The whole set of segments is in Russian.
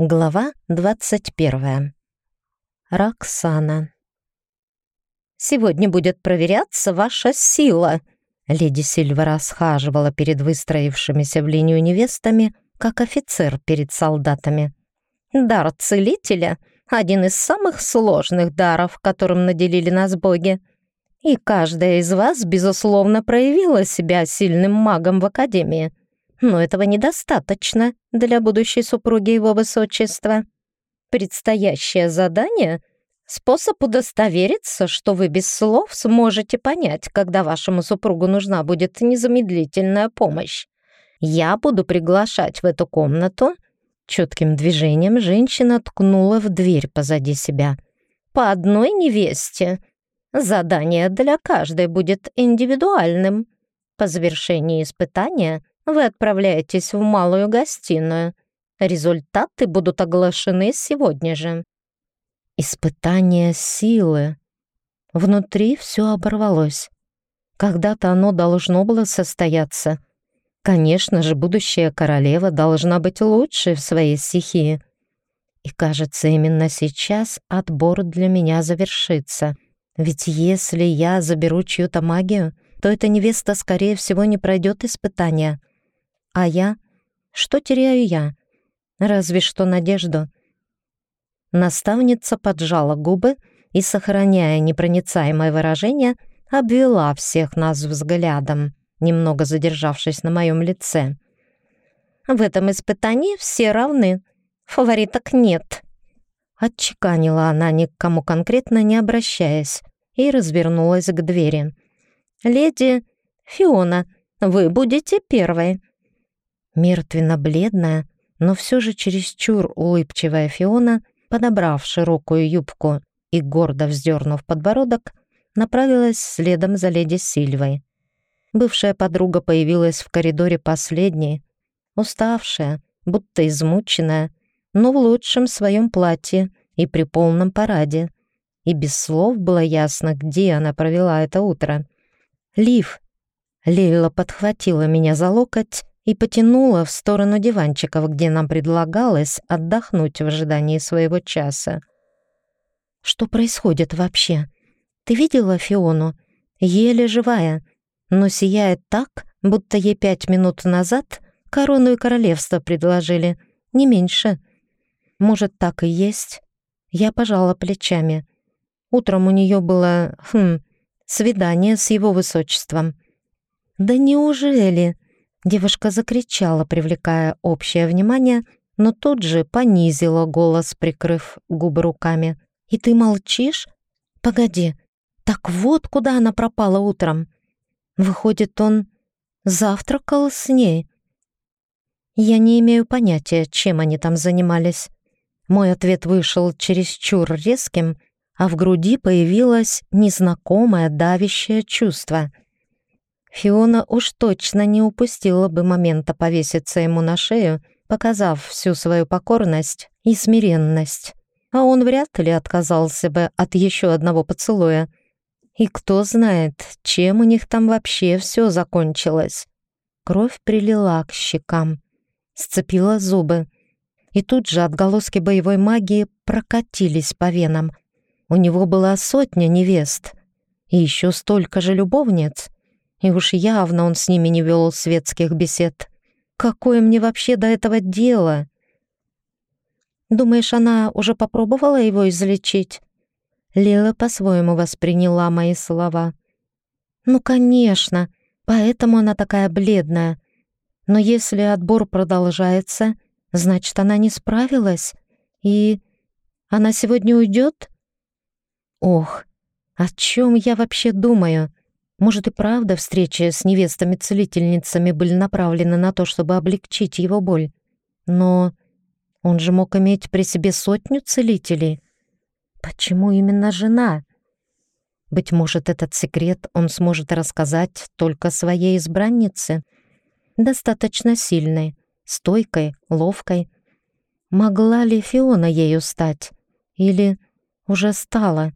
Глава 21. Роксана. «Сегодня будет проверяться ваша сила», Леди Сильва расхаживала перед выстроившимися в линию невестами, как офицер перед солдатами. «Дар целителя — один из самых сложных даров, которым наделили нас боги. И каждая из вас, безусловно, проявила себя сильным магом в Академии но этого недостаточно для будущей супруги его высочества. Предстоящее задание — способ удостовериться, что вы без слов сможете понять, когда вашему супругу нужна будет незамедлительная помощь. Я буду приглашать в эту комнату. Чутким движением женщина ткнула в дверь позади себя. По одной невесте. Задание для каждой будет индивидуальным. По завершении испытания вы отправляетесь в малую гостиную. Результаты будут оглашены сегодня же. Испытание силы. Внутри все оборвалось. Когда-то оно должно было состояться. Конечно же, будущая королева должна быть лучшей в своей стихии. И кажется, именно сейчас отбор для меня завершится. Ведь если я заберу чью-то магию, то эта невеста, скорее всего, не пройдет испытания. А я? Что теряю я? Разве что надежду. Наставница поджала губы и, сохраняя непроницаемое выражение, обвела всех нас взглядом, немного задержавшись на моем лице. «В этом испытании все равны. Фавориток нет», — отчеканила она, ни к кому конкретно не обращаясь, и развернулась к двери. «Леди Фиона, вы будете первой. Мертвенно-бледная, но все же чересчур улыбчивая Фиона, подобрав широкую юбку и гордо вздернув подбородок, направилась следом за леди Сильвой. Бывшая подруга появилась в коридоре последней, уставшая, будто измученная, но в лучшем своем платье и при полном параде. И без слов было ясно, где она провела это утро. «Лив!» Лейла подхватила меня за локоть и потянула в сторону диванчиков, где нам предлагалось отдохнуть в ожидании своего часа. «Что происходит вообще? Ты видела Фиону? Еле живая, но сияет так, будто ей пять минут назад корону и королевство предложили, не меньше. Может, так и есть?» Я пожала плечами. Утром у нее было, хм, свидание с его высочеством. «Да неужели?» Девушка закричала, привлекая общее внимание, но тут же понизила голос, прикрыв губы руками. «И ты молчишь? Погоди, так вот куда она пропала утром. Выходит, он завтракал с ней?» Я не имею понятия, чем они там занимались. Мой ответ вышел чересчур резким, а в груди появилось незнакомое давящее чувство — Фиона уж точно не упустила бы момента повеситься ему на шею, показав всю свою покорность и смиренность. А он вряд ли отказался бы от еще одного поцелуя. И кто знает, чем у них там вообще все закончилось. Кровь прилила к щекам, сцепила зубы. И тут же отголоски боевой магии прокатились по венам. У него была сотня невест и еще столько же любовниц — и уж явно он с ними не вел светских бесед. Какое мне вообще до этого дело? Думаешь, она уже попробовала его излечить? Лила по-своему восприняла мои слова. Ну, конечно, поэтому она такая бледная. Но если отбор продолжается, значит, она не справилась. И она сегодня уйдет? Ох, о чем я вообще думаю? Может и правда встречи с невестами-целительницами были направлены на то, чтобы облегчить его боль. Но он же мог иметь при себе сотню целителей. Почему именно жена? Быть может, этот секрет он сможет рассказать только своей избраннице, достаточно сильной, стойкой, ловкой. Могла ли Фиона ею стать? Или уже стала?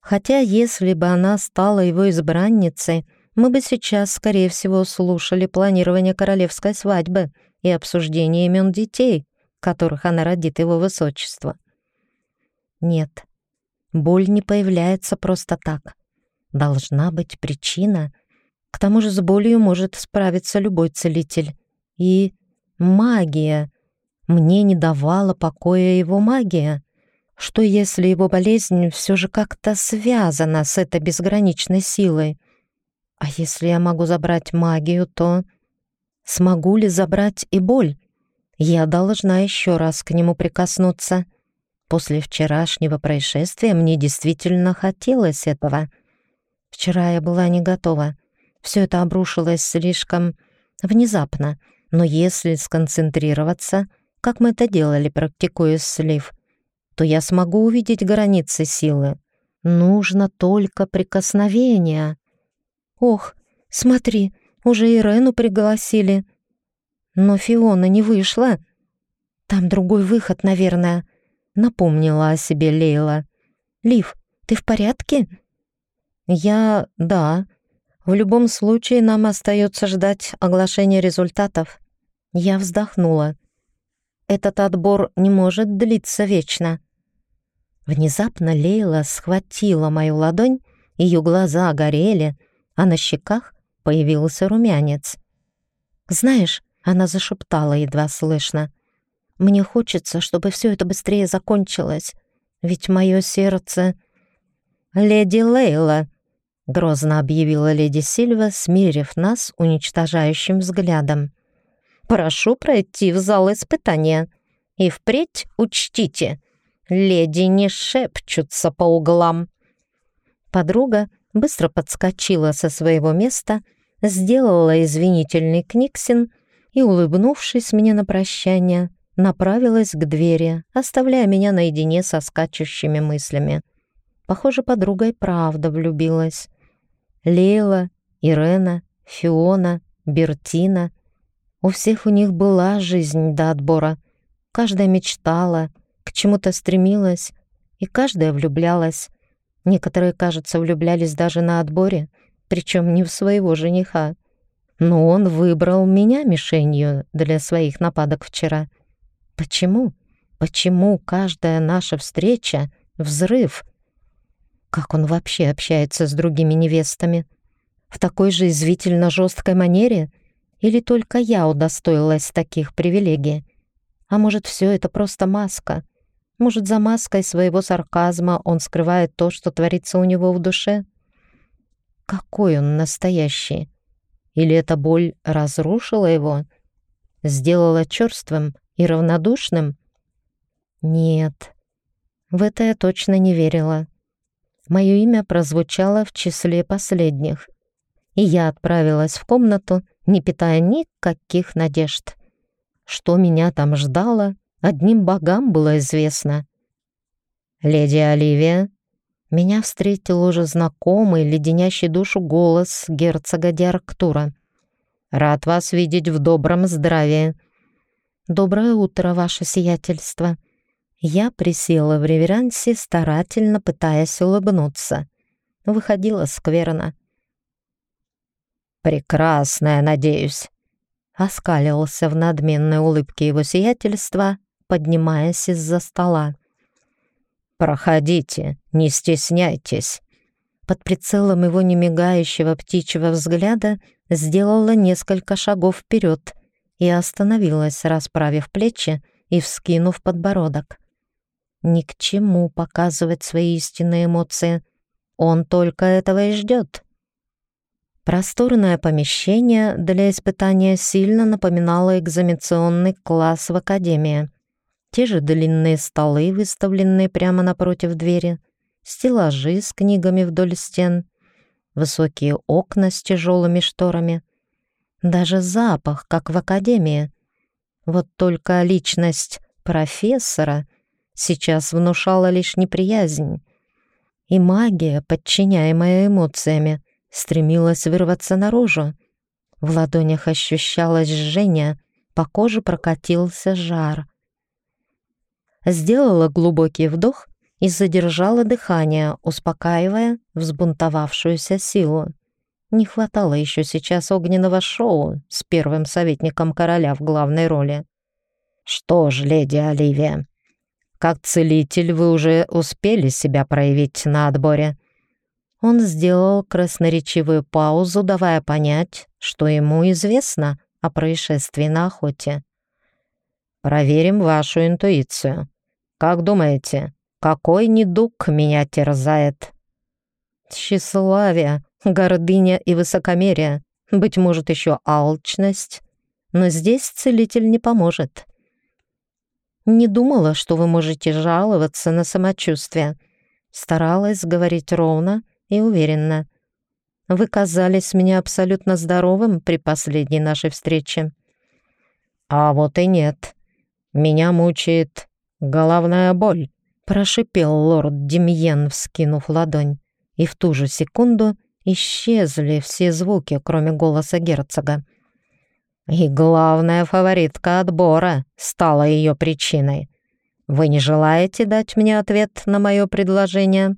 Хотя, если бы она стала его избранницей, мы бы сейчас, скорее всего, слушали планирование королевской свадьбы и обсуждение имен детей, которых она родит его высочество. Нет, боль не появляется просто так. Должна быть причина. К тому же с болью может справиться любой целитель. И магия. Мне не давала покоя его магия. Что если его болезнь все же как-то связана с этой безграничной силой? А если я могу забрать магию, то смогу ли забрать и боль? Я должна еще раз к нему прикоснуться. После вчерашнего происшествия мне действительно хотелось этого. Вчера я была не готова. Все это обрушилось слишком внезапно. Но если сконцентрироваться, как мы это делали, практикуя слив, то я смогу увидеть границы силы. Нужно только прикосновение. Ох, смотри, уже Ирену пригласили. Но Фиона не вышла. Там другой выход, наверное. Напомнила о себе Лейла. Лив, ты в порядке? Я... да. В любом случае нам остается ждать оглашения результатов. Я вздохнула. Этот отбор не может длиться вечно. Внезапно Лейла схватила мою ладонь, ее глаза горели, а на щеках появился румянец. «Знаешь», — она зашептала едва слышно, «мне хочется, чтобы все это быстрее закончилось, ведь мое сердце...» «Леди Лейла», — грозно объявила леди Сильва, смирив нас уничтожающим взглядом. Прошу пройти в зал испытания. И впредь учтите, леди не шепчутся по углам». Подруга быстро подскочила со своего места, сделала извинительный книгсин и, улыбнувшись мне на прощание, направилась к двери, оставляя меня наедине со скачущими мыслями. Похоже, подруга и правда влюбилась. Лейла, Ирена, Фиона, Бертина — у всех у них была жизнь до отбора. Каждая мечтала, к чему-то стремилась, и каждая влюблялась. Некоторые, кажется, влюблялись даже на отборе, причем не в своего жениха. Но он выбрал меня мишенью для своих нападок вчера. Почему? Почему каждая наша встреча — взрыв? Как он вообще общается с другими невестами? В такой же извительно жесткой манере — или только я удостоилась таких привилегий? А может, все это просто маска? Может, за маской своего сарказма он скрывает то, что творится у него в душе? Какой он настоящий? Или эта боль разрушила его? Сделала черствым и равнодушным? Нет, в это я точно не верила. Мое имя прозвучало в числе последних, и я отправилась в комнату, не питая никаких надежд. Что меня там ждало, одним богам было известно. «Леди Оливия», меня встретил уже знакомый, леденящий душу голос герцога Диарктура. «Рад вас видеть в добром здравии». «Доброе утро, ваше сиятельство». Я присела в реверансе, старательно пытаясь улыбнуться. Выходила скверно. «Прекрасная, надеюсь», — оскалился в надменной улыбке его сиятельства, поднимаясь из-за стола. «Проходите, не стесняйтесь». Под прицелом его немигающего птичьего взгляда сделала несколько шагов вперед и остановилась, расправив плечи и вскинув подбородок. Ни к чему показывать свои истинные эмоции. Он только этого и ждет. Просторное помещение для испытания сильно напоминало экзаменационный класс в академии. Те же длинные столы, выставленные прямо напротив двери, стеллажи с книгами вдоль стен, высокие окна с тяжелыми шторами. Даже запах, как в академии. Вот только личность профессора сейчас внушала лишь неприязнь. И магия, подчиняемая эмоциями, стремилась вырваться наружу. В ладонях ощущалось жжение, по коже прокатился жар. Сделала глубокий вдох и задержала дыхание, успокаивая взбунтовавшуюся силу. Не хватало еще сейчас огненного шоу с первым советником короля в главной роли. «Что ж, леди Оливия, как целитель вы уже успели себя проявить на отборе?» Он сделал красноречивую паузу, давая понять, что ему известно о происшествии на охоте. «Проверим вашу интуицию. Как думаете, какой недуг меня терзает?» «Тщеславие, гордыня и высокомерие, быть может, еще алчность, но здесь целитель не поможет». «Не думала, что вы можете жаловаться на самочувствие», старалась говорить ровно и уверенно. Вы казались мне абсолютно здоровым при последней нашей встрече. А вот и нет. Меня мучает головная боль, прошипел лорд Демьен, вскинув ладонь. И в ту же секунду исчезли все звуки, кроме голоса герцога. И главная фаворитка отбора стала ее причиной. Вы не желаете дать мне ответ на мое предложение?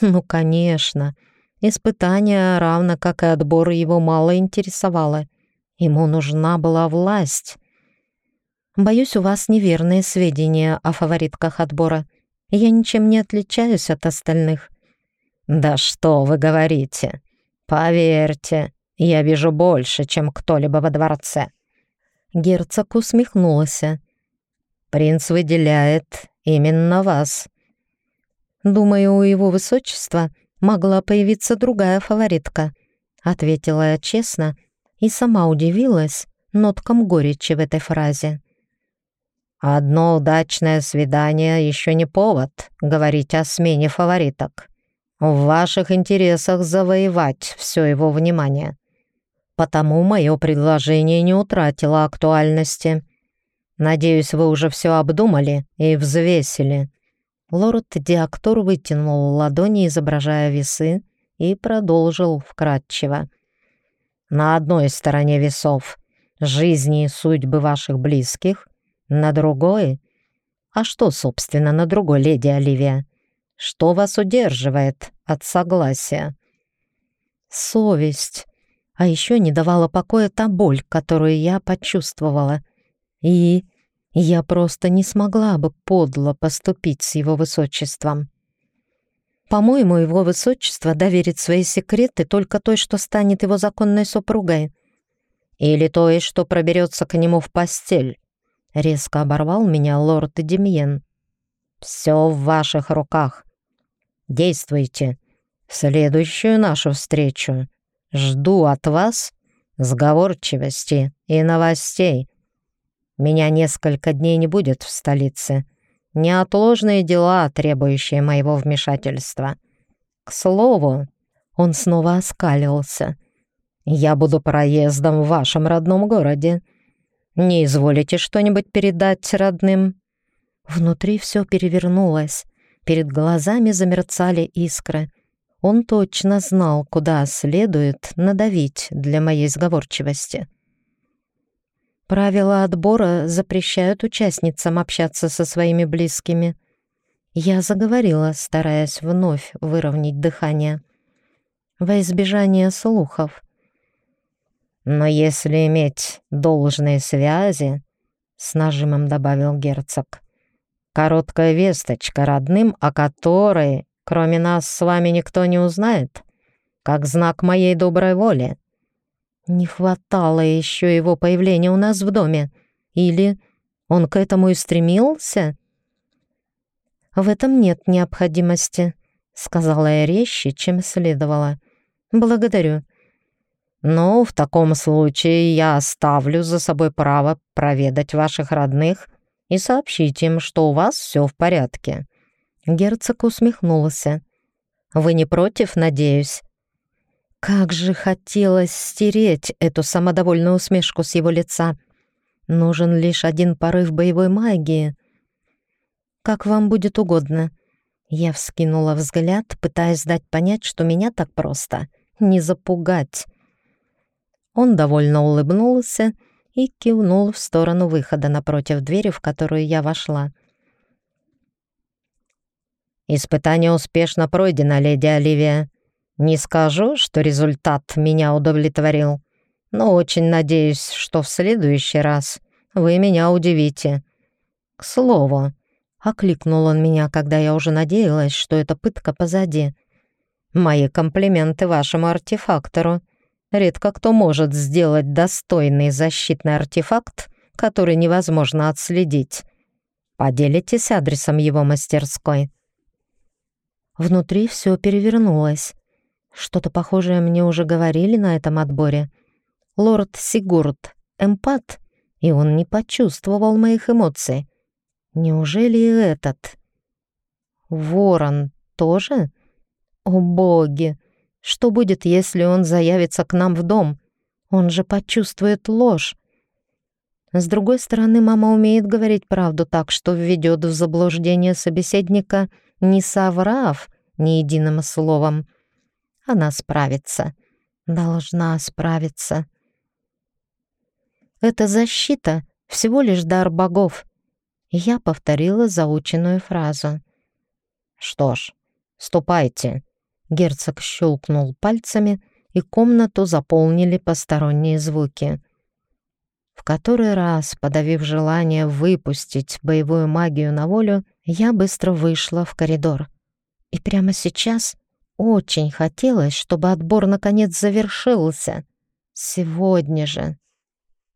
Ну, конечно. Испытание, равно как и отбор, его мало интересовало. Ему нужна была власть. Боюсь, у вас неверные сведения о фаворитках отбора. Я ничем не отличаюсь от остальных. Да что вы говорите? Поверьте, я вижу больше, чем кто-либо во дворце. Герцог усмехнулся. Принц выделяет именно вас. Думаю, у его высочества могла появиться другая фаворитка», — ответила я честно и сама удивилась ноткам горечи в этой фразе. «Одно удачное свидание еще не повод говорить о смене фавориток. В ваших интересах завоевать все его внимание. Потому мое предложение не утратило актуальности. Надеюсь, вы уже все обдумали и взвесили. Лорд Диактор вытянул ладони, изображая весы, и продолжил вкратчиво. «На одной стороне весов — жизни и судьбы ваших близких, на другой... А что, собственно, на другой, леди Оливия? Что вас удерживает от согласия?» «Совесть. А еще не давала покоя та боль, которую я почувствовала. И я просто не смогла бы подло поступить с его высочеством. По-моему, его высочество доверит свои секреты только той, что станет его законной супругой. Или той, что проберется к нему в постель. Резко оборвал меня лорд Демьен. «Все в ваших руках. Действуйте. Следующую нашу встречу жду от вас сговорчивости и новостей. Меня несколько дней не будет в столице. Неотложные дела, требующие моего вмешательства. К слову, он снова оскалился. Я буду проездом в вашем родном городе. Не изволите что-нибудь передать родным?» Внутри все перевернулось. Перед глазами замерцали искры. Он точно знал, куда следует надавить для моей сговорчивости. Правила отбора запрещают участницам общаться со своими близкими. Я заговорила, стараясь вновь выровнять дыхание. Во избежание слухов. «Но если иметь должные связи», — с нажимом добавил герцог, «короткая весточка родным, о которой, кроме нас, с вами никто не узнает, как знак моей доброй воли». Не хватало еще его появления у нас в доме. Или он к этому и стремился? В этом нет необходимости, сказала я резче, чем следовало. Благодарю. Но в таком случае я оставлю за собой право проведать ваших родных и сообщить им, что у вас все в порядке. Герцог усмехнулся. Вы не против, надеюсь? Как же хотелось стереть эту самодовольную усмешку с его лица. Нужен лишь один порыв боевой магии. «Как вам будет угодно». Я вскинула взгляд, пытаясь дать понять, что меня так просто не запугать. Он довольно улыбнулся и кивнул в сторону выхода напротив двери, в которую я вошла. «Испытание успешно пройдено, леди Оливия», не скажу, что результат меня удовлетворил, но очень надеюсь, что в следующий раз вы меня удивите. К слову, окликнул он меня, когда я уже надеялась, что эта пытка позади. Мои комплименты вашему артефактору. Редко кто может сделать достойный защитный артефакт, который невозможно отследить. Поделитесь адресом его мастерской. Внутри все перевернулось. Что-то похожее мне уже говорили на этом отборе. Лорд Сигурд — эмпат, и он не почувствовал моих эмоций. Неужели и этот? Ворон тоже? О боги! Что будет, если он заявится к нам в дом? Он же почувствует ложь. С другой стороны, мама умеет говорить правду так, что введет в заблуждение собеседника, не соврав ни единым словом. Она справится. Должна справиться. Это защита — всего лишь дар богов. Я повторила заученную фразу. «Что ж, ступайте». Герцог щелкнул пальцами, и комнату заполнили посторонние звуки. В который раз, подавив желание выпустить боевую магию на волю, я быстро вышла в коридор. И прямо сейчас очень хотелось, чтобы отбор наконец завершился. Сегодня же.